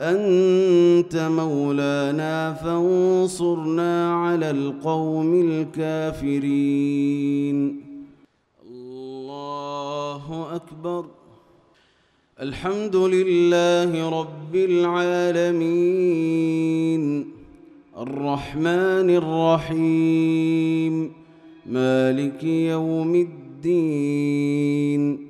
أنت مولانا فانصرنا على القوم الكافرين. الله أكبر. الحمد لله رب العالمين. الرحمن الرحيم. مالك يوم الدين.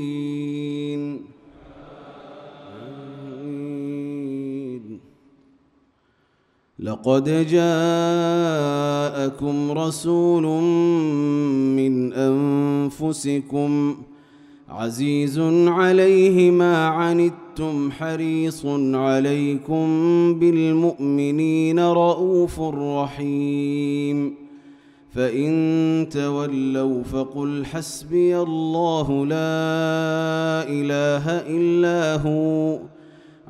لقد جاءكم رسول من أنفسكم عزيز عليه ما عنتم حريص عليكم بالمؤمنين رءوف رحيم. فإن تولوا فقل حسبي الله لا إله إلا هو.